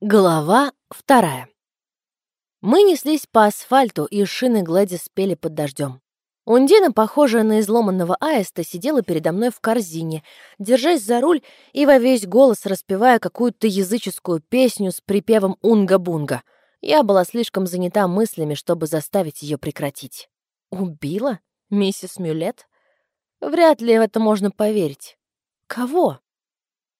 Глава вторая. Мы неслись по асфальту, и шины Глэдис пели под дождем. Ундина, похожая на изломанного аиста, сидела передо мной в корзине, держась за руль и во весь голос распевая какую-то языческую песню с припевом «Унга-бунга». Я была слишком занята мыслями, чтобы заставить ее прекратить. Убила? Миссис Мюлет? Вряд ли в это можно поверить. Кого?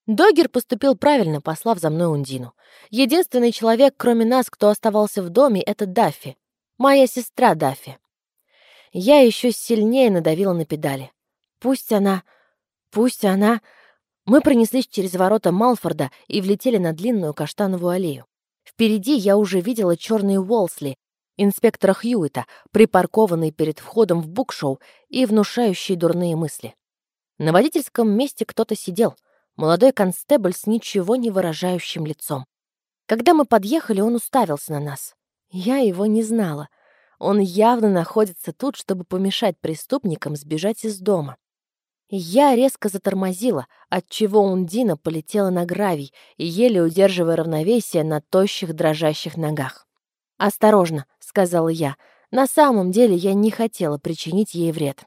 Догер поступил правильно, послав за мной Ундину. Единственный человек, кроме нас, кто оставался в доме, — это Даффи. Моя сестра Даффи. Я еще сильнее надавила на педали. Пусть она... Пусть она... Мы пронеслись через ворота Малфорда и влетели на длинную каштановую аллею. Впереди я уже видела черный Уолсли, инспектора Хьюита, припаркованный перед входом в букшоу и внушающий дурные мысли. На водительском месте кто-то сидел — молодой констебль с ничего не выражающим лицом. Когда мы подъехали, он уставился на нас. Я его не знала. Он явно находится тут, чтобы помешать преступникам сбежать из дома. Я резко затормозила, отчего Ундина полетела на гравий, еле удерживая равновесие на тощих дрожащих ногах. «Осторожно», — сказала я. На самом деле я не хотела причинить ей вред.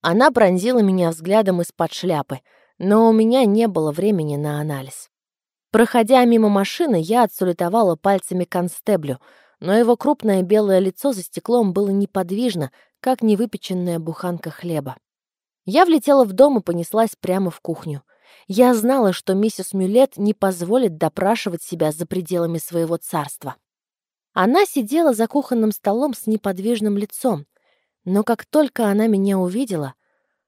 Она пронзила меня взглядом из-под шляпы — но у меня не было времени на анализ. Проходя мимо машины, я отсулетовала пальцами констеблю, но его крупное белое лицо за стеклом было неподвижно, как невыпеченная буханка хлеба. Я влетела в дом и понеслась прямо в кухню. Я знала, что миссис Мюлет не позволит допрашивать себя за пределами своего царства. Она сидела за кухонным столом с неподвижным лицом, но как только она меня увидела,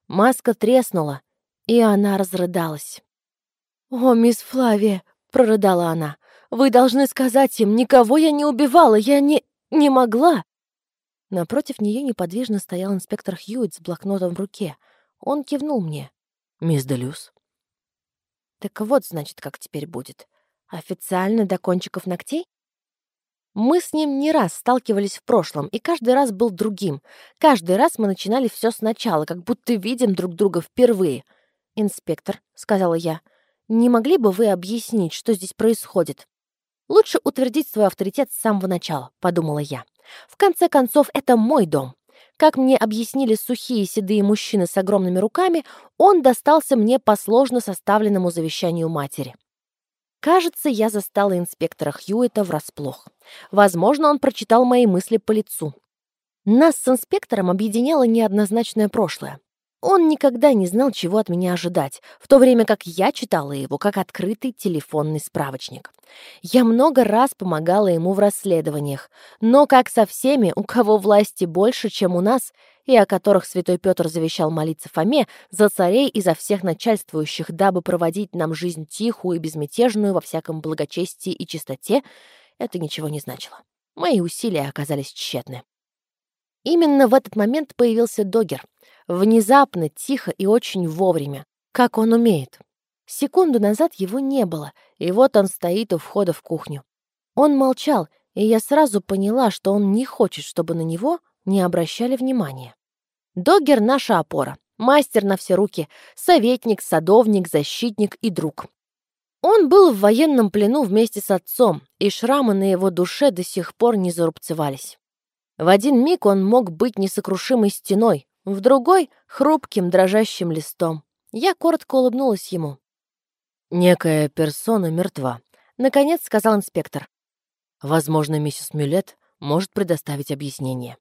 маска треснула, и она разрыдалась. «О, мисс Флавия!» — прорыдала она. «Вы должны сказать им, никого я не убивала, я не... не могла!» Напротив нее неподвижно стоял инспектор Хьюитт с блокнотом в руке. Он кивнул мне. «Мисс Делюс». «Так вот, значит, как теперь будет. Официально до кончиков ногтей?» Мы с ним не раз сталкивались в прошлом, и каждый раз был другим. Каждый раз мы начинали все сначала, как будто видим друг друга впервые — «Инспектор», — сказала я, — «не могли бы вы объяснить, что здесь происходит?» «Лучше утвердить свой авторитет с самого начала», — подумала я. «В конце концов, это мой дом. Как мне объяснили сухие седые мужчины с огромными руками, он достался мне по сложно составленному завещанию матери». Кажется, я застала инспектора Хьюита врасплох. Возможно, он прочитал мои мысли по лицу. Нас с инспектором объединяло неоднозначное прошлое. Он никогда не знал, чего от меня ожидать, в то время как я читала его как открытый телефонный справочник. Я много раз помогала ему в расследованиях, но, как со всеми, у кого власти больше, чем у нас, и о которых святой Петр завещал молиться Фоме, за царей и за всех начальствующих, дабы проводить нам жизнь тихую и безмятежную во всяком благочестии и чистоте, это ничего не значило. Мои усилия оказались тщетны. Именно в этот момент появился Догер. Внезапно, тихо и очень вовремя. Как он умеет. Секунду назад его не было, и вот он стоит у входа в кухню. Он молчал, и я сразу поняла, что он не хочет, чтобы на него не обращали внимания. Догер — наша опора, мастер на все руки, советник, садовник, защитник и друг. Он был в военном плену вместе с отцом, и шрамы на его душе до сих пор не зарубцевались. В один миг он мог быть несокрушимой стеной, в другой — хрупким дрожащим листом. Я коротко улыбнулась ему. «Некая персона мертва», — наконец сказал инспектор. «Возможно, миссис Мюлет может предоставить объяснение».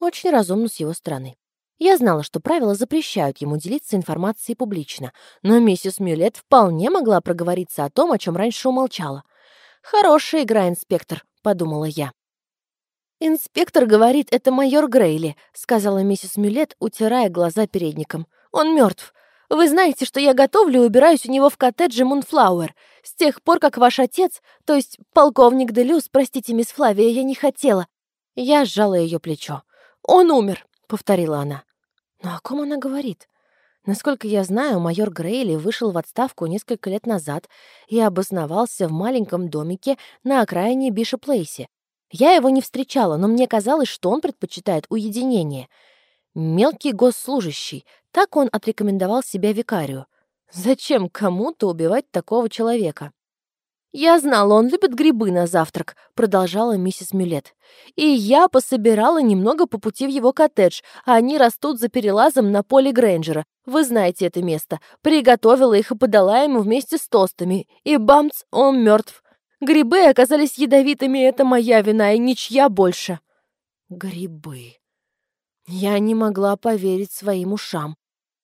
Очень разумно с его стороны. Я знала, что правила запрещают ему делиться информацией публично, но миссис Мюлет вполне могла проговориться о том, о чем раньше умолчала. «Хорошая игра, инспектор», — подумала я. «Инспектор говорит, это майор Грейли», — сказала миссис Мюлет, утирая глаза передником. «Он мертв. Вы знаете, что я готовлю и убираюсь у него в коттедже Мунфлауэр. С тех пор, как ваш отец, то есть полковник де Люс, простите, мисс Флавия, я не хотела». Я сжала ее плечо. «Он умер», — повторила она. «Но о ком она говорит?» Насколько я знаю, майор Грейли вышел в отставку несколько лет назад и обосновался в маленьком домике на окраине Бишоп-Плейсе. Я его не встречала, но мне казалось, что он предпочитает уединение. Мелкий госслужащий, так он отрекомендовал себя викарию. Зачем кому-то убивать такого человека? «Я знала, он любит грибы на завтрак», — продолжала миссис Мюлет. «И я пособирала немного по пути в его коттедж, а они растут за перелазом на поле Грейнджера. Вы знаете это место. Приготовила их и подала ему вместе с тостами. И бамц, он мертв. Грибы оказались ядовитыми, это моя вина, и ничья больше». Грибы. Я не могла поверить своим ушам.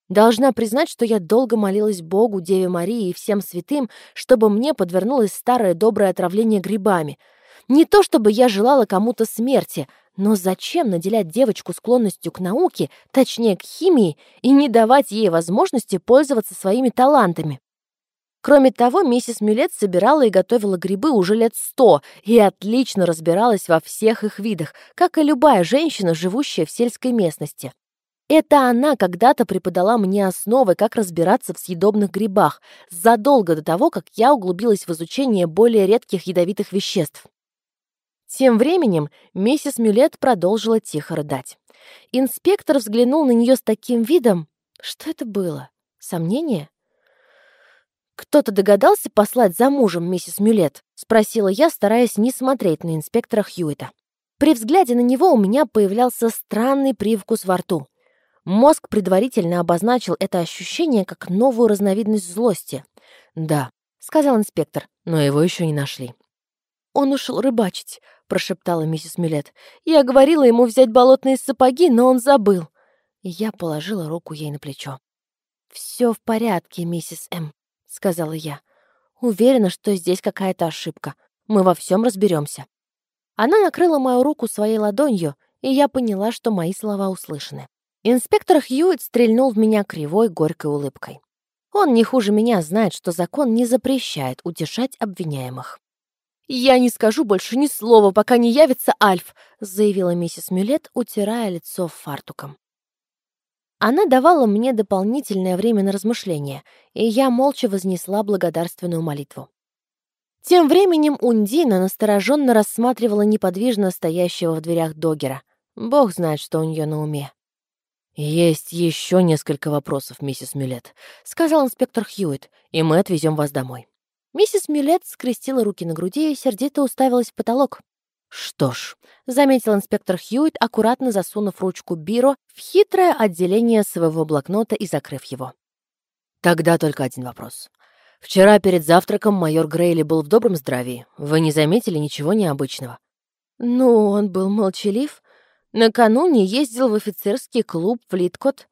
Должна признать, что я долго молилась Богу, Деве Марии и всем святым, чтобы мне подвернулось старое доброе отравление грибами. Не то чтобы я желала кому-то смерти, но зачем наделять девочку склонностью к науке, точнее к химии, и не давать ей возможности пользоваться своими талантами? Кроме того, миссис Мюлет собирала и готовила грибы уже лет сто и отлично разбиралась во всех их видах, как и любая женщина, живущая в сельской местности. Это она когда-то преподала мне основы, как разбираться в съедобных грибах, задолго до того, как я углубилась в изучение более редких ядовитых веществ. Тем временем миссис Мюлет продолжила тихо рыдать. Инспектор взглянул на нее с таким видом. Что это было? Сомнение? «Кто-то догадался послать за мужем миссис Мюлет?» — спросила я, стараясь не смотреть на инспектора Хьюита. При взгляде на него у меня появлялся странный привкус во рту. Мозг предварительно обозначил это ощущение как новую разновидность злости. «Да», — сказал инспектор, — «но его еще не нашли». «Он ушел рыбачить», — прошептала миссис Милет. «Я говорила ему взять болотные сапоги, но он забыл». Я положила руку ей на плечо. «Все в порядке, миссис М», — сказала я. «Уверена, что здесь какая-то ошибка. Мы во всем разберемся». Она накрыла мою руку своей ладонью, и я поняла, что мои слова услышаны. Инспектор Хьюитт стрельнул в меня кривой, горькой улыбкой. Он не хуже меня знает, что закон не запрещает утешать обвиняемых. «Я не скажу больше ни слова, пока не явится Альф», заявила миссис Мюлет, утирая лицо фартуком. Она давала мне дополнительное время на размышления, и я молча вознесла благодарственную молитву. Тем временем Ундина настороженно рассматривала неподвижно стоящего в дверях Догера. Бог знает, что у нее на уме. «Есть еще несколько вопросов, миссис Мюлет», — сказал инспектор Хьюитт, «и мы отвезем вас домой». Миссис Мюлет скрестила руки на груди и сердито уставилась в потолок. «Что ж», — заметил инспектор Хьюитт, аккуратно засунув ручку Биро в хитрое отделение своего блокнота и закрыв его. «Тогда только один вопрос. Вчера перед завтраком майор Грейли был в добром здравии. Вы не заметили ничего необычного?» «Ну, он был молчалив», Накануне ездил в офицерский клуб Флиткот.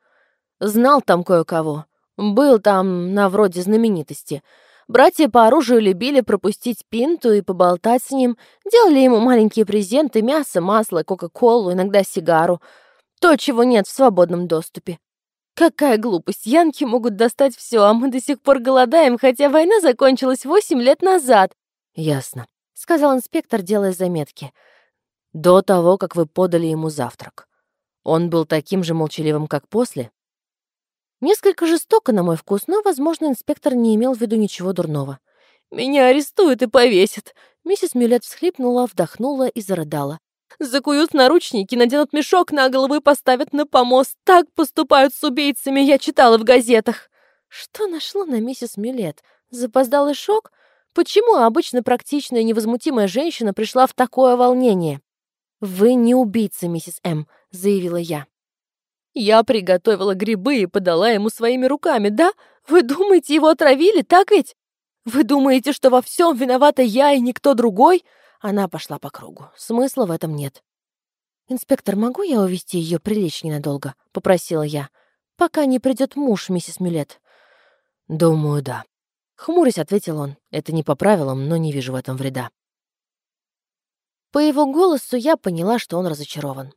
Знал там кое-кого. Был там на вроде знаменитости. Братья по оружию любили пропустить пинту и поболтать с ним. Делали ему маленькие презенты, мясо, масло, кока-колу, иногда сигару. То, чего нет в свободном доступе. Какая глупость, янки могут достать все, а мы до сих пор голодаем, хотя война закончилась восемь лет назад. Ясно, сказал инспектор, делая заметки. До того, как вы подали ему завтрак. Он был таким же молчаливым, как после? Несколько жестоко, на мой вкус, но, возможно, инспектор не имел в виду ничего дурного. «Меня арестуют и повесят!» Миссис Мюлет всхлипнула, вдохнула и зарыдала. «Закуют наручники, наденут мешок на голову и поставят на помост. Так поступают с убийцами, я читала в газетах!» Что нашло на миссис Мюлет? Запоздалый шок? Почему обычно практичная невозмутимая женщина пришла в такое волнение? «Вы не убийца, миссис М», — заявила я. «Я приготовила грибы и подала ему своими руками, да? Вы думаете, его отравили, так ведь? Вы думаете, что во всем виновата я и никто другой?» Она пошла по кругу. Смысла в этом нет. «Инспектор, могу я увести ее прилечь ненадолго?» — попросила я. «Пока не придет муж, миссис Мюлет». «Думаю, да». Хмурясь, ответил он. «Это не по правилам, но не вижу в этом вреда». По его голосу я поняла, что он разочарован.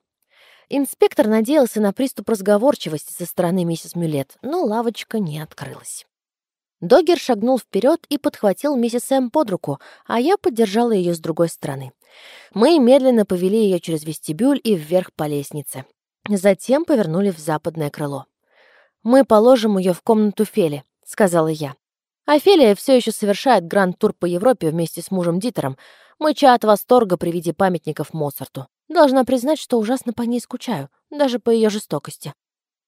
Инспектор надеялся на приступ разговорчивости со стороны миссис Мюлет, но лавочка не открылась. Догер шагнул вперед и подхватил миссис Эм под руку, а я поддержала ее с другой стороны. Мы медленно повели ее через вестибюль и вверх по лестнице. Затем повернули в западное крыло. «Мы положим ее в комнату Фели», — сказала я. Офелия все еще совершает гранд-тур по Европе вместе с мужем Дитером, мыча от восторга при виде памятников Моцарту. Должна признать, что ужасно по ней скучаю, даже по ее жестокости.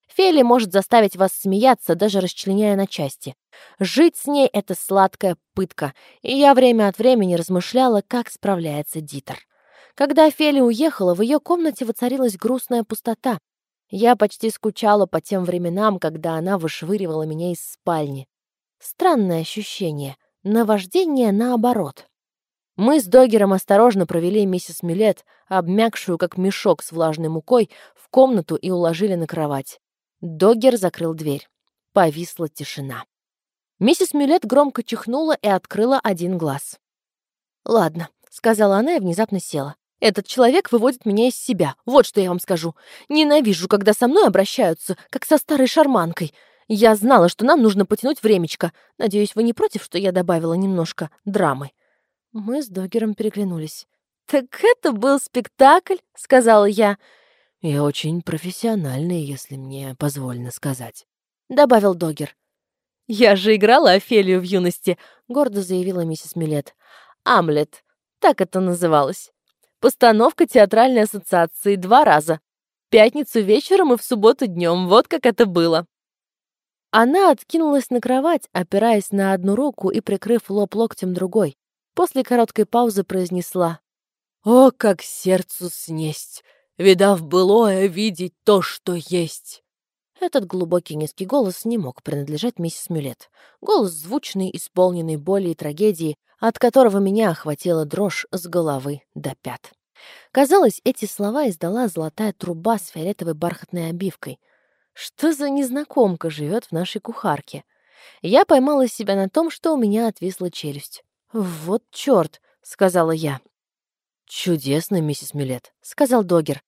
Фели может заставить вас смеяться, даже расчленяя на части. Жить с ней — это сладкая пытка, и я время от времени размышляла, как справляется Дитер. Когда Фели уехала, в ее комнате воцарилась грустная пустота. Я почти скучала по тем временам, когда она вышвыривала меня из спальни. Странное ощущение, наваждение наоборот. Мы с Догером осторожно провели миссис Милет, обмякшую как мешок с влажной мукой, в комнату и уложили на кровать. Догер закрыл дверь. Повисла тишина. Миссис Милет громко чихнула и открыла один глаз. «Ладно», — сказала она и внезапно села. «Этот человек выводит меня из себя. Вот что я вам скажу. Ненавижу, когда со мной обращаются, как со старой шарманкой. Я знала, что нам нужно потянуть времечко. Надеюсь, вы не против, что я добавила немножко драмы?» Мы с Догером переглянулись. «Так это был спектакль?» — сказала я. «Я очень профессиональный, если мне позволено сказать», — добавил Догер. «Я же играла Офелию в юности», — гордо заявила миссис Милет. «Амлет. Так это называлось. Постановка театральной ассоциации два раза. Пятницу вечером и в субботу днем. Вот как это было». Она откинулась на кровать, опираясь на одну руку и прикрыв лоб локтем другой. После короткой паузы произнесла. «О, как сердцу снесть! Видав былое, видеть то, что есть!» Этот глубокий низкий голос не мог принадлежать миссис Мюлет. Голос звучный, исполненный боли и трагедии, от которого меня охватила дрожь с головы до пят. Казалось, эти слова издала золотая труба с фиолетовой бархатной обивкой. Что за незнакомка живет в нашей кухарке? Я поймала себя на том, что у меня отвисла челюсть. «Вот чёрт!» — сказала я. «Чудесно, миссис Милет», — сказал Догер.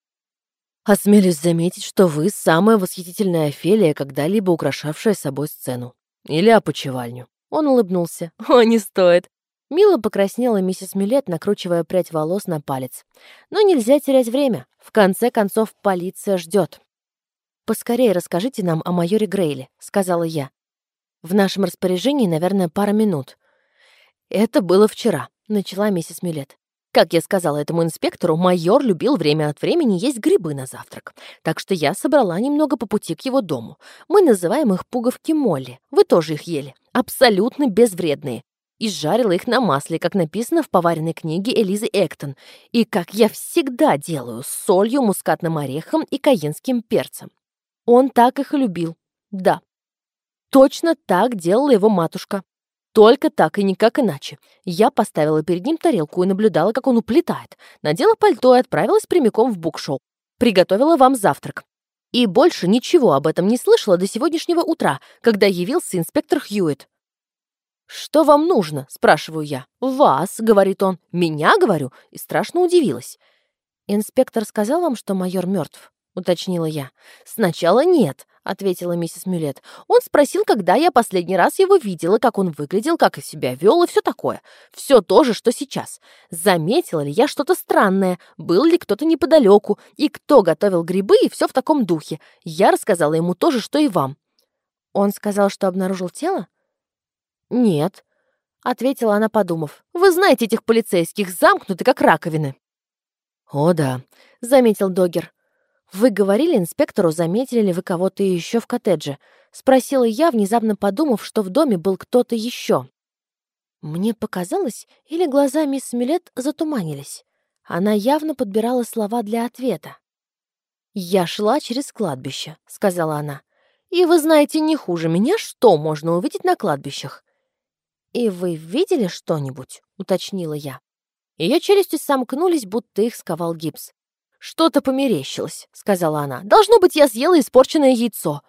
«Осмелюсь заметить, что вы самая восхитительная Офелия, когда-либо украшавшая собой сцену. Или опочивальню». Он улыбнулся. «О, не стоит». Мило покраснела миссис Милет, накручивая прядь волос на палец. «Но нельзя терять время. В конце концов, полиция ждет. «Поскорее расскажите нам о майоре Грейле», — сказала я. «В нашем распоряжении, наверное, пара минут. «Это было вчера», — начала миссис Милет. Как я сказала этому инспектору, майор любил время от времени есть грибы на завтрак. Так что я собрала немного по пути к его дому. Мы называем их пуговки Молли. Вы тоже их ели. Абсолютно безвредные. И жарила их на масле, как написано в поваренной книге Элизы Эктон. И как я всегда делаю, с солью, мускатным орехом и каенским перцем. Он так их и любил. Да. Точно так делала его матушка. Только так и никак иначе. Я поставила перед ним тарелку и наблюдала, как он уплетает. Надела пальто и отправилась прямиком в букшоу. Приготовила вам завтрак. И больше ничего об этом не слышала до сегодняшнего утра, когда явился инспектор Хьюитт. «Что вам нужно?» — спрашиваю я. «Вас», — говорит он. «Меня?» — говорю. И страшно удивилась. «Инспектор сказал вам, что майор мертв?» — уточнила я. «Сначала нет», — ответила миссис Мюлет. «Он спросил, когда я последний раз его видела, как он выглядел, как себя вел и все такое. Все то же, что сейчас. Заметила ли я что-то странное, был ли кто-то неподалеку, и кто готовил грибы, и все в таком духе. Я рассказала ему то же, что и вам». «Он сказал, что обнаружил тело?» «Нет», — ответила она, подумав. «Вы знаете этих полицейских, замкнуты, как раковины». «О, да», — заметил Догер. «Вы говорили инспектору, заметили ли вы кого-то еще в коттедже?» — спросила я, внезапно подумав, что в доме был кто-то еще. Мне показалось, или глаза мисс Милет затуманились. Она явно подбирала слова для ответа. «Я шла через кладбище», — сказала она. «И вы знаете не хуже меня, что можно увидеть на кладбищах». «И вы видели что-нибудь?» — уточнила я. Ее челюсти сомкнулись, будто их сковал гипс. «Что-то померещилось», — сказала она. «Должно быть, я съела испорченное яйцо».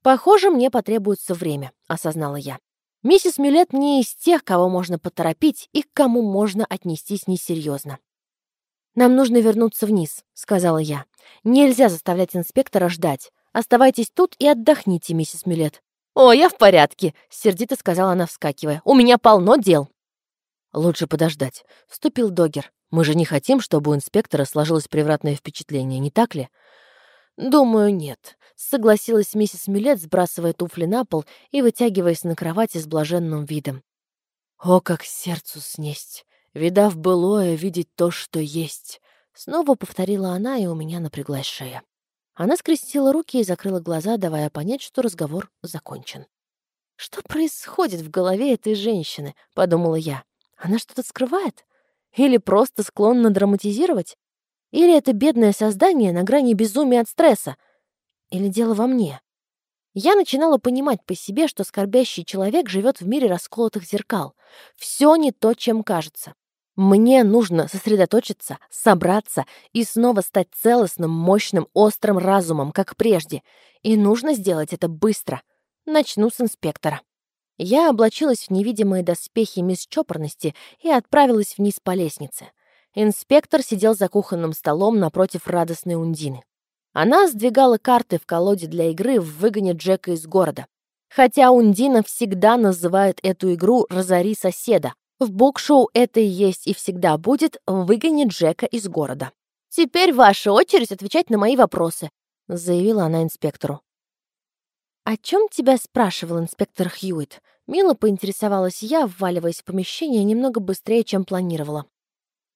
«Похоже, мне потребуется время», — осознала я. Миссис Мюлет не из тех, кого можно поторопить и к кому можно отнестись несерьезно. «Нам нужно вернуться вниз», — сказала я. «Нельзя заставлять инспектора ждать. Оставайтесь тут и отдохните, миссис Мюлет». «О, я в порядке», — сердито сказала она, вскакивая. «У меня полно дел». «Лучше подождать», — вступил Догер. Мы же не хотим, чтобы у инспектора сложилось превратное впечатление, не так ли? Думаю, нет, согласилась миссис Милет, сбрасывая туфли на пол и вытягиваясь на кровати с блаженным видом. О, как сердцу снесть! Видав былое, видеть то, что есть. Снова повторила она, и у меня напряглась шея. Она скрестила руки и закрыла глаза, давая понять, что разговор закончен. «Что происходит в голове этой женщины?» — подумала я. «Она что-то скрывает? Или просто склонна драматизировать? Или это бедное создание на грани безумия от стресса? Или дело во мне?» Я начинала понимать по себе, что скорбящий человек живет в мире расколотых зеркал. Все не то, чем кажется. Мне нужно сосредоточиться, собраться и снова стать целостным, мощным, острым разумом, как прежде. И нужно сделать это быстро. Начну с инспектора. Я облачилась в невидимые доспехи мисс Чопорности и отправилась вниз по лестнице. Инспектор сидел за кухонным столом напротив радостной Ундины. Она сдвигала карты в колоде для игры в выгоне Джека из города. Хотя Ундина всегда называет эту игру «Разори соседа», в букшоу это и есть и всегда будет «Выгони Джека из города». «Теперь ваша очередь отвечать на мои вопросы», — заявила она инспектору. «О чем тебя спрашивал инспектор Хьюит?» Мило поинтересовалась я, вваливаясь в помещение немного быстрее, чем планировала.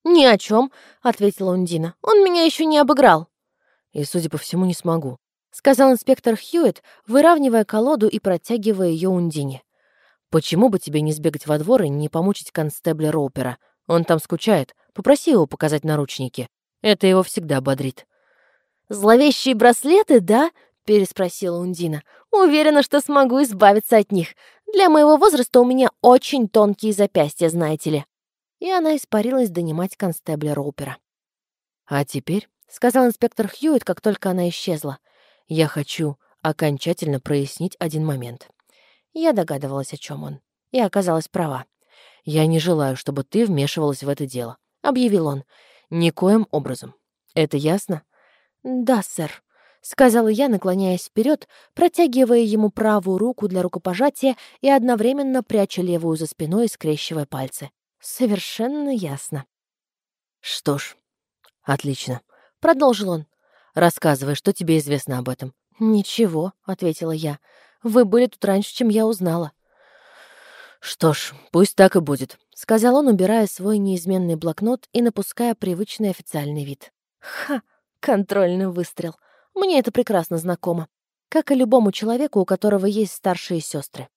«Ни о чем», — ответила Ундина. «Он меня еще не обыграл». «И, судя по всему, не смогу», — сказал инспектор Хьюит, выравнивая колоду и протягивая ее Ундине. Почему бы тебе не сбегать во двор и не помучить констебля Роупера? Он там скучает. Попроси его показать наручники. Это его всегда бодрит». «Зловещие браслеты, да?» — переспросила Ундина. «Уверена, что смогу избавиться от них. Для моего возраста у меня очень тонкие запястья, знаете ли». И она испарилась донимать констебля Роупера. «А теперь», — сказал инспектор Хьюит, как только она исчезла, «я хочу окончательно прояснить один момент». Я догадывалась, о чем он. И оказалась права. «Я не желаю, чтобы ты вмешивалась в это дело», — объявил он. «Никоим образом. Это ясно?» «Да, сэр», — сказала я, наклоняясь вперед, протягивая ему правую руку для рукопожатия и одновременно пряча левую за спиной скрещивая пальцы. «Совершенно ясно». «Что ж, отлично», — продолжил он. «Рассказывай, что тебе известно об этом». «Ничего», — ответила я. Вы были тут раньше, чем я узнала». «Что ж, пусть так и будет», — сказал он, убирая свой неизменный блокнот и напуская привычный официальный вид. «Ха! Контрольный выстрел. Мне это прекрасно знакомо. Как и любому человеку, у которого есть старшие сестры.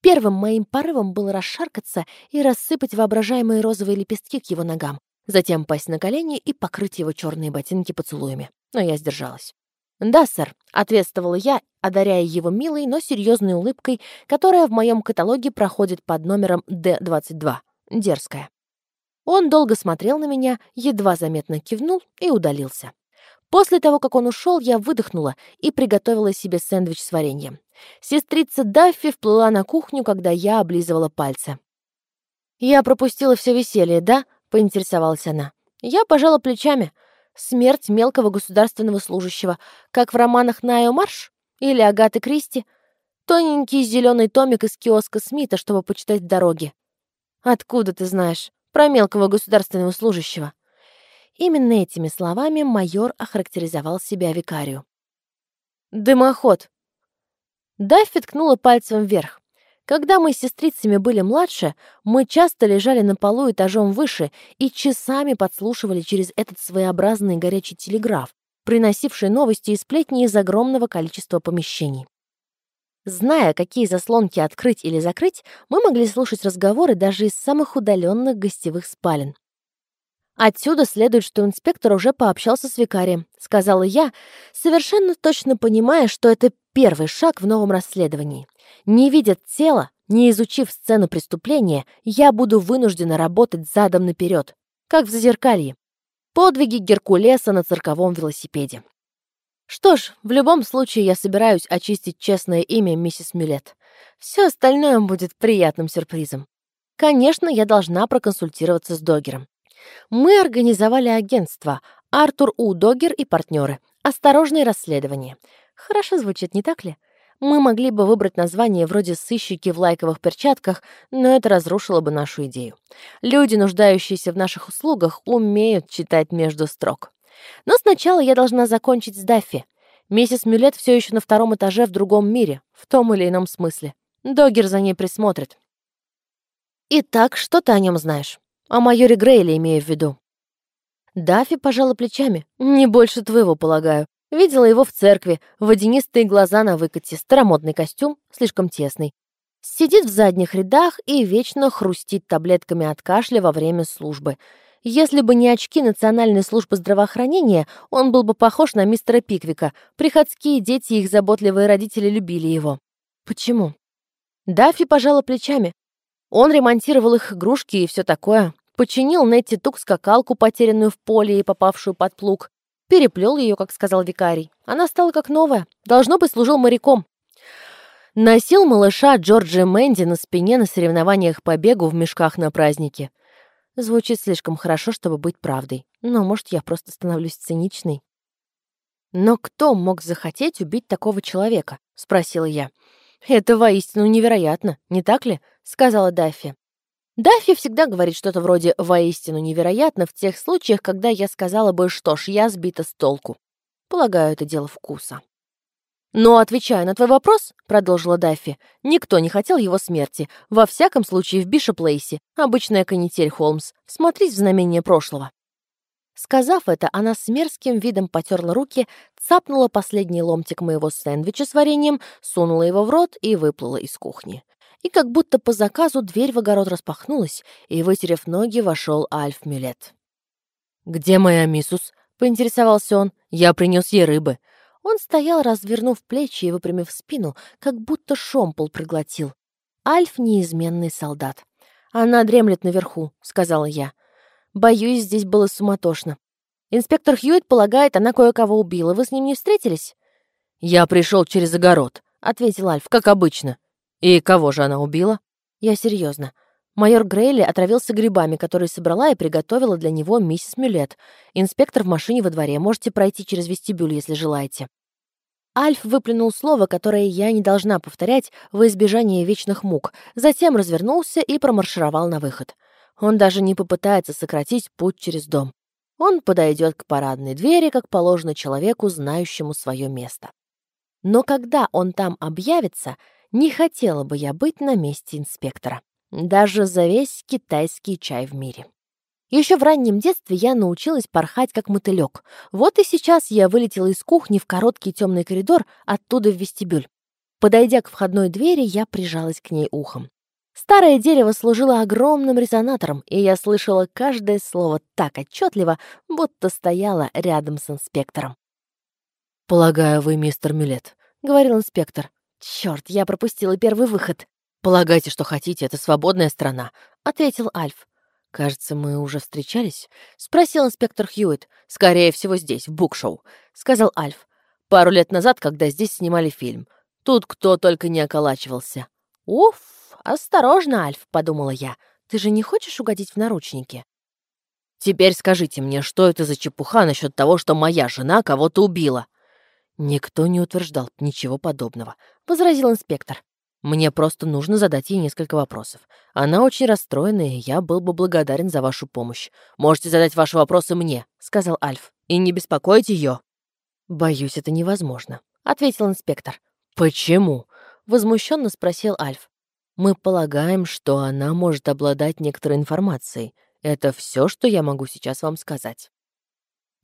Первым моим порывом было расшаркаться и рассыпать воображаемые розовые лепестки к его ногам, затем пасть на колени и покрыть его черные ботинки поцелуями. Но я сдержалась. «Да, сэр», — ответствовала я, одаряя его милой, но серьезной улыбкой, которая в моем каталоге проходит под номером Д-22. Дерзкая. Он долго смотрел на меня, едва заметно кивнул и удалился. После того, как он ушел, я выдохнула и приготовила себе сэндвич с вареньем. Сестрица Даффи вплыла на кухню, когда я облизывала пальцы. «Я пропустила все веселье, да?» — поинтересовалась она. Я пожала плечами — Смерть мелкого государственного служащего, как в романах Найо Марш или Агаты Кристи. Тоненький зеленый томик из киоска Смита, чтобы почитать дороги. Откуда ты знаешь про мелкого государственного служащего? Именно этими словами майор охарактеризовал себя викарию. «Дымоход!» Даффи ткнула пальцем вверх. Когда мы с сестрицами были младше, мы часто лежали на полу этажом выше и часами подслушивали через этот своеобразный горячий телеграф, приносивший новости и сплетни из огромного количества помещений. Зная, какие заслонки открыть или закрыть, мы могли слушать разговоры даже из самых удаленных гостевых спален. Отсюда следует, что инспектор уже пообщался с викарием, сказала я, совершенно точно понимая, что это первый шаг в новом расследовании. Не видя тела, не изучив сцену преступления, я буду вынуждена работать задом наперед, как в зазеркалье. Подвиги Геркулеса на цирковом велосипеде. Что ж, в любом случае я собираюсь очистить честное имя миссис Мюлет. Все остальное будет приятным сюрпризом. Конечно, я должна проконсультироваться с Догером. Мы организовали агентство «Артур У. Догер и партнеры. Осторожное расследование». Хорошо звучит, не так ли? Мы могли бы выбрать название вроде «сыщики в лайковых перчатках», но это разрушило бы нашу идею. Люди, нуждающиеся в наших услугах, умеют читать между строк. Но сначала я должна закончить с Даффи. Миссис Мюлет все еще на втором этаже в другом мире, в том или ином смысле. Догер за ней присмотрит. Итак, что ты о нем знаешь? О майоре Грейле имею в виду. Даффи пожала плечами. Не больше твоего, полагаю. Видела его в церкви, водянистые глаза на выкате, старомодный костюм, слишком тесный. Сидит в задних рядах и вечно хрустит таблетками от кашля во время службы. Если бы не очки Национальной службы здравоохранения, он был бы похож на мистера Пиквика. Приходские дети и их заботливые родители любили его. Почему? Даффи пожала плечами. Он ремонтировал их игрушки и все такое. Починил Нетти Тук скакалку, потерянную в поле и попавшую под плуг. Переплел ее, как сказал викарий. Она стала как новая. Должно быть, служил моряком. Носил малыша Джорджи Мэнди на спине на соревнованиях по бегу в мешках на празднике. Звучит слишком хорошо, чтобы быть правдой. Но, может, я просто становлюсь циничной. «Но кто мог захотеть убить такого человека?» — спросила я. «Это воистину невероятно, не так ли?» — сказала Даффи. Даффи всегда говорит что-то вроде «воистину невероятно» в тех случаях, когда я сказала бы «что ж, я сбита с толку». Полагаю, это дело вкуса. «Но, отвечая на твой вопрос», — продолжила Даффи, «никто не хотел его смерти. Во всяком случае, в Бишоп-Лейсе. Обычная канитель, Холмс. Смотрись в знамение прошлого». Сказав это, она с мерзким видом потерла руки, цапнула последний ломтик моего сэндвича с вареньем, сунула его в рот и выплыла из кухни и как будто по заказу дверь в огород распахнулась, и, вытерев ноги, вошел Альф Милет. «Где моя миссус?» — поинтересовался он. «Я принес ей рыбы». Он стоял, развернув плечи и выпрямив спину, как будто шомпол проглотил. Альф — неизменный солдат. «Она дремлет наверху», — сказала я. «Боюсь, здесь было суматошно. Инспектор Хьюит полагает, она кое-кого убила. Вы с ним не встретились?» «Я пришел через огород», — ответил Альф, как обычно. «И кого же она убила?» «Я серьезно. Майор Грейли отравился грибами, которые собрала и приготовила для него миссис Мюлет. Инспектор в машине во дворе. Можете пройти через вестибюль, если желаете». Альф выплюнул слово, которое я не должна повторять во избежание вечных мук, затем развернулся и промаршировал на выход. Он даже не попытается сократить путь через дом. Он подойдет к парадной двери, как положено человеку, знающему свое место. Но когда он там объявится, не хотела бы я быть на месте инспектора. Даже за весь китайский чай в мире. Еще в раннем детстве я научилась порхать как мотылек. Вот и сейчас я вылетела из кухни в короткий темный коридор, оттуда в вестибюль. Подойдя к входной двери, я прижалась к ней ухом. Старое дерево служило огромным резонатором, и я слышала каждое слово так отчетливо, будто стояла рядом с инспектором. «Полагаю, вы мистер Милет», — говорил инспектор. Черт, я пропустила первый выход. Полагайте, что хотите, это свободная страна, ответил Альф. Кажется, мы уже встречались, спросил инспектор Хьюит. Скорее всего, здесь, в букшоу, сказал Альф. Пару лет назад, когда здесь снимали фильм. Тут кто только не околачивался. Уф, осторожно, Альф, подумала я. Ты же не хочешь угодить в наручники? Теперь скажите мне, что это за чепуха насчет того, что моя жена кого-то убила? «Никто не утверждал ничего подобного», — возразил инспектор. «Мне просто нужно задать ей несколько вопросов. Она очень расстроена, и я был бы благодарен за вашу помощь. Можете задать ваши вопросы мне», — сказал Альф. «И не беспокоить ее». «Боюсь, это невозможно», — ответил инспектор. «Почему?» — возмущенно спросил Альф. «Мы полагаем, что она может обладать некоторой информацией. Это все, что я могу сейчас вам сказать».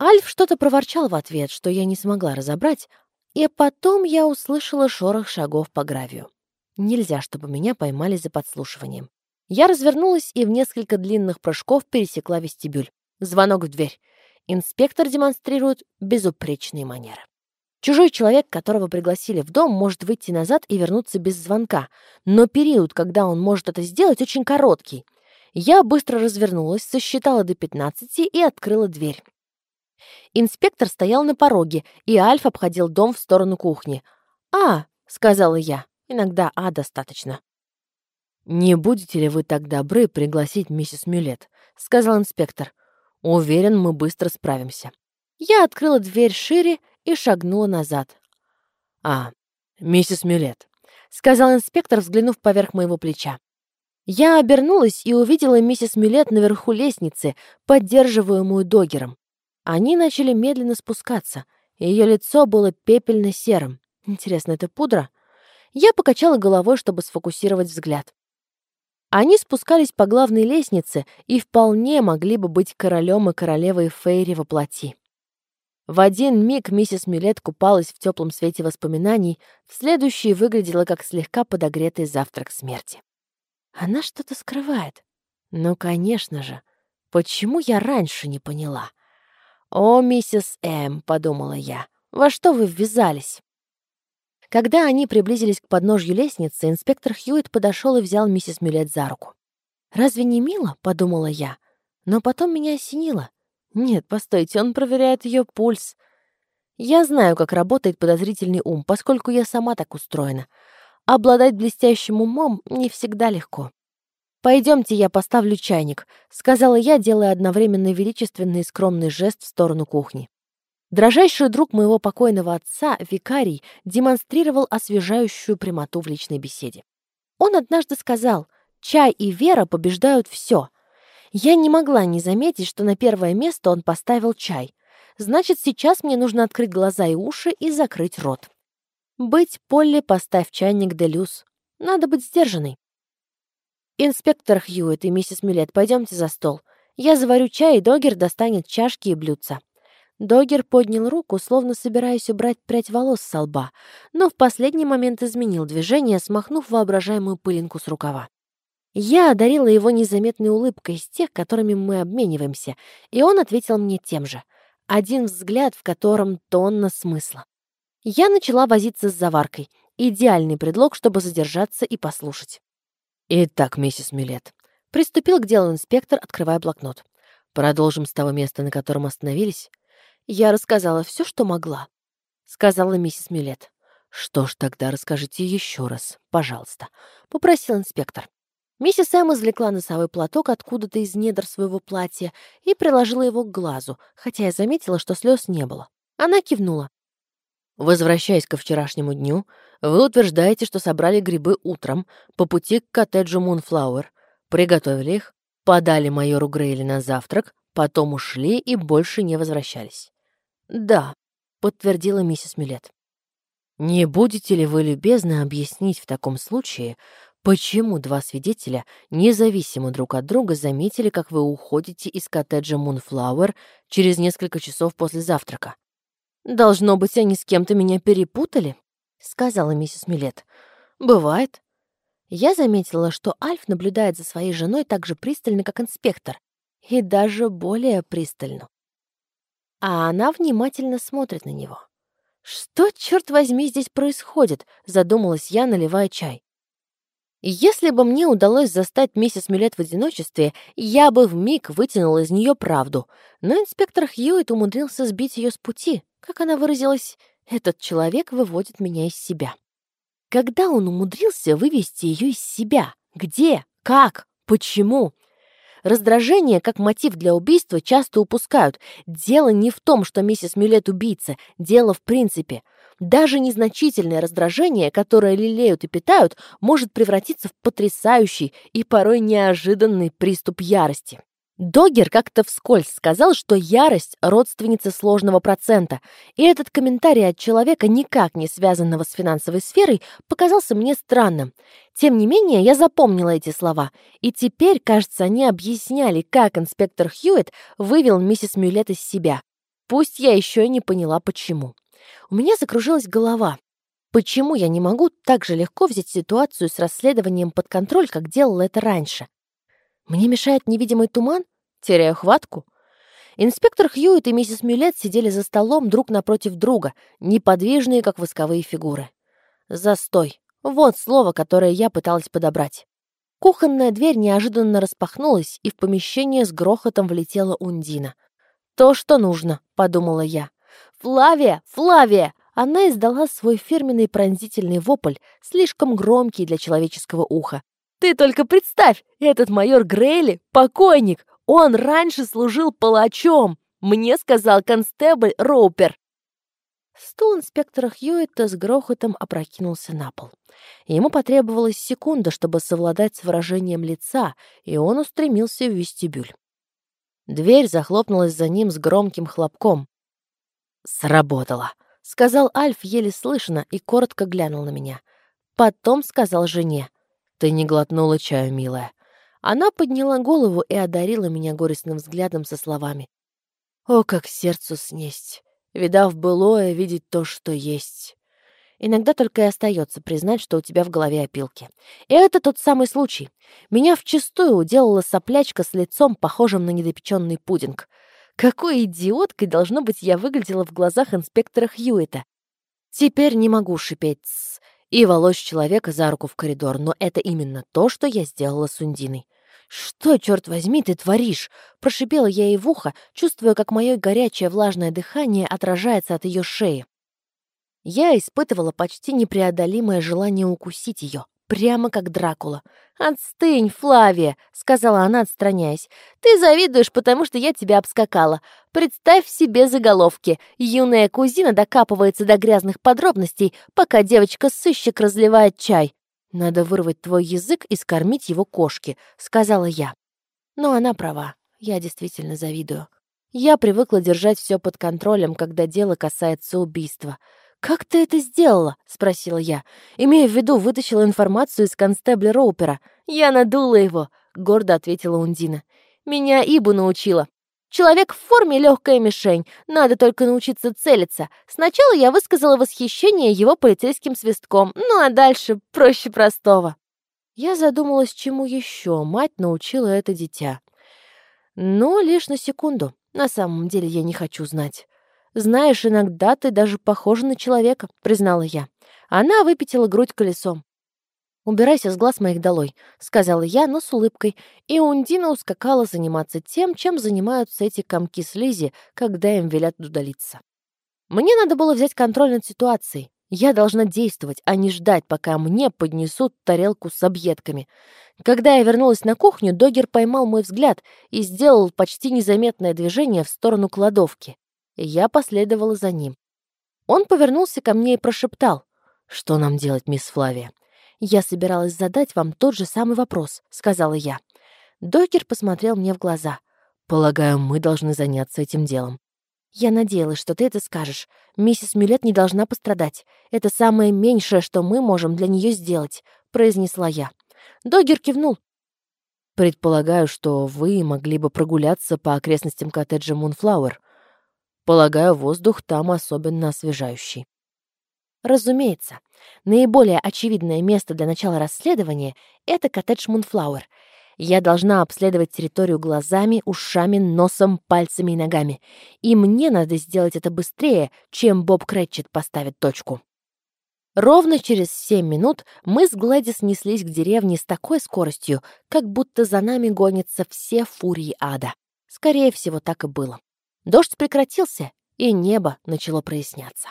Альф что-то проворчал в ответ, что я не смогла разобрать, и потом я услышала шорох шагов по гравию. Нельзя, чтобы меня поймали за подслушиванием. Я развернулась и в несколько длинных прыжков пересекла вестибюль. Звонок в дверь. Инспектор демонстрирует безупречные манеры. Чужой человек, которого пригласили в дом, может выйти назад и вернуться без звонка, но период, когда он может это сделать, очень короткий. Я быстро развернулась, сосчитала до 15 и открыла дверь. Инспектор стоял на пороге, и Альф обходил дом в сторону кухни. «А», — сказала я, — «иногда «а» достаточно». «Не будете ли вы так добры пригласить миссис Мюлет?» — сказал инспектор. «Уверен, мы быстро справимся». Я открыла дверь шире и шагнула назад. «А, миссис Мюлет», — сказал инспектор, взглянув поверх моего плеча. Я обернулась и увидела миссис Мюлет наверху лестницы, поддерживаемую догером. Они начали медленно спускаться, ее лицо было пепельно-серым. Интересно, это пудра? Я покачала головой, чтобы сфокусировать взгляд. Они спускались по главной лестнице и вполне могли бы быть королем и королевой Фейри во плоти. В один миг миссис Мюлет купалась в теплом свете воспоминаний, в следующий выглядела как слегка подогретый завтрак смерти. Она что-то скрывает. Ну, конечно же. Почему я раньше не поняла? «О, миссис М», — подумала я, — «во что вы ввязались?» Когда они приблизились к подножью лестницы, инспектор Хьюитт подошел и взял миссис Мюлет за руку. «Разве не мило?» — подумала я. Но потом меня осенило. Нет, постойте, он проверяет ее пульс. Я знаю, как работает подозрительный ум, поскольку я сама так устроена. Обладать блестящим умом не всегда легко. «Пойдемте, я поставлю чайник», — сказала я, делая одновременно величественный и скромный жест в сторону кухни. Дрожайший друг моего покойного отца, викарий, демонстрировал освежающую прямоту в личной беседе. Он однажды сказал, «Чай и вера побеждают все», я не могла не заметить, что на первое место он поставил чай. Значит, сейчас мне нужно открыть глаза и уши и закрыть рот. Быть Полли, поставь чайник Делюс. Надо быть сдержанной. «Инспектор Хьюитт и миссис Милет, пойдемте за стол. Я заварю чай, и Догер достанет чашки и блюдца». Догер поднял руку, словно собираясь убрать прядь волос со лба, но в последний момент изменил движение, смахнув воображаемую пылинку с рукава. Я одарила его незаметной улыбкой из тех, которыми мы обмениваемся, и он ответил мне тем же. Один взгляд, в котором тонна смысла. Я начала возиться с заваркой. Идеальный предлог, чтобы задержаться и послушать. «Итак, миссис Милет», — приступил к делу инспектор, открывая блокнот. «Продолжим с того места, на котором остановились?» Я рассказала все, что могла, — сказала миссис Милет. «Что ж, тогда расскажите еще раз, пожалуйста», — попросил инспектор. Миссис Эм извлекла носовой платок откуда-то из недр своего платья и приложила его к глазу, хотя я заметила, что слез не было. Она кивнула. Возвращаясь ко вчерашнему дню, вы утверждаете, что собрали грибы утром по пути к коттеджу Мунфлауэр, приготовили их, подали майору Грейли на завтрак, потом ушли и больше не возвращались. «Да», — подтвердила миссис Милет. «Не будете ли вы любезно объяснить в таком случае, Почему два свидетеля, независимо друг от друга, заметили, как вы уходите из коттеджа Мунфлауэр через несколько часов после завтрака? «Должно быть, они с кем-то меня перепутали», — сказала миссис Милет. «Бывает». Я заметила, что Альф наблюдает за своей женой так же пристально, как инспектор, и даже более пристально. А она внимательно смотрит на него. «Что, черт возьми, здесь происходит?» — задумалась я, наливая чай. Если бы мне удалось застать миссис Милет в одиночестве, я бы вмиг вытянула из нее правду. Но инспектор Хьюитт умудрился сбить ее с пути. Как она выразилась, «Этот человек выводит меня из себя». Когда он умудрился вывести ее из себя? Где? Как? Почему? Раздражение как мотив для убийства часто упускают. Дело не в том, что миссис Милет убийца. Дело в принципе — даже незначительное раздражение, которое лелеют и питают, может превратиться в потрясающий и порой неожиданный приступ ярости. Догер как-то вскользь сказал, что ярость — родственница сложного процента, и этот комментарий от человека, никак не связанного с финансовой сферой, показался мне странным. Тем не менее, я запомнила эти слова, и теперь, кажется, они объясняли, как инспектор Хьюитт вывел миссис Мюлет из себя. Пусть я еще и не поняла, почему. У меня закружилась голова. Почему я не могу так же легко взять ситуацию с расследованием под контроль, как делала это раньше? Мне мешает невидимый туман? Теряю хватку? Инспектор Хьюитт и миссис Мюлет сидели за столом друг напротив друга, неподвижные, как восковые фигуры. Застой. Вот слово, которое я пыталась подобрать. Кухонная дверь неожиданно распахнулась, и в помещение с грохотом влетела Ундина. «То, что нужно», — подумала я. «Флавия! Флавия!» Она издала свой фирменный пронзительный вопль, слишком громкий для человеческого уха. «Ты только представь, этот майор Грейли — покойник! Он раньше служил палачом! Мне сказал констебль Роупер!» Стул инспектора Хьюитта с грохотом опрокинулся на пол. Ему потребовалась секунда, чтобы совладать с выражением лица, и он устремился в вестибюль. Дверь захлопнулась за ним с громким хлопком. «Сработало», — сказал Альф еле слышно и коротко глянул на меня. Потом сказал жене. «Ты не глотнула чаю, милая». Она подняла голову и одарила меня горестным взглядом со словами. «О, как сердцу снесть! видав былое, видеть то, что есть. Иногда только и остается признать, что у тебя в голове опилки. И это тот самый случай. Меня вчистую уделала соплячка с лицом, похожим на недопеченный пудинг. Какой идиоткой, должно быть, я выглядела в глазах инспектора Хьюита. Теперь не могу шипеть и волочь человека за руку в коридор, но это именно то, что я сделала с Ундиной. «Что, черт возьми, ты творишь?» — прошипела я ей в ухо, чувствуя, как мое горячее влажное дыхание отражается от ее шеи. Я испытывала почти непреодолимое желание укусить ее, прямо как Дракула. «Отстынь, Флавия!» — сказала она, отстраняясь. «Ты завидуешь, потому что я тебя обскакала. Представь себе заголовки. Юная кузина докапывается до грязных подробностей, пока девочка-сыщик разливает чай. Надо вырвать твой язык и скормить его кошке», — сказала я. Но она права. Я действительно завидую. Я привыкла держать все под контролем, когда дело касается убийства — «Как ты это сделала?» — спросила я. Имея в виду, вытащила информацию из констебля Роупера. «Я надула его», — гордо ответила Ундина. «Меня Ибу научила. Человек в форме — легкая мишень. Надо только научиться целиться. Сначала я высказала восхищение его полицейским свистком, ну а дальше проще простого». Я задумалась, чему еще мать научила это дитя. Но лишь на секунду. На самом деле я не хочу знать. «Знаешь, иногда ты даже похожа на человека», — признала я. Она выпятила грудь колесом. «Убирайся с глаз моих долой», — сказала я, но с улыбкой, и Ундина ускакала заниматься тем, чем занимаются эти комки слизи, когда им велят удалиться. Мне надо было взять контроль над ситуацией. Я должна действовать, а не ждать, пока мне поднесут тарелку с объедками. Когда я вернулась на кухню, Догер поймал мой взгляд и сделал почти незаметное движение в сторону кладовки я последовала за ним. Он повернулся ко мне и прошептал. «Что нам делать, мисс Флавия?» «Я собиралась задать вам тот же самый вопрос», — сказала я. Докер посмотрел мне в глаза. «Полагаю, мы должны заняться этим делом». «Я надеялась, что ты это скажешь. Миссис Мюлет не должна пострадать. Это самое меньшее, что мы можем для нее сделать», — произнесла я. Догер кивнул. «Предполагаю, что вы могли бы прогуляться по окрестностям коттеджа Мунфлауэр. Полагаю, воздух там особенно освежающий. Разумеется, наиболее очевидное место для начала расследования — это коттедж Мунфлауэр. Я должна обследовать территорию глазами, ушами, носом, пальцами и ногами. И мне надо сделать это быстрее, чем Боб Крэтчет поставит точку. Ровно через семь минут мы с Глэдис неслись к деревне с такой скоростью, как будто за нами гонятся все фурии ада. Скорее всего, так и было. Дождь прекратился, и небо начало проясняться.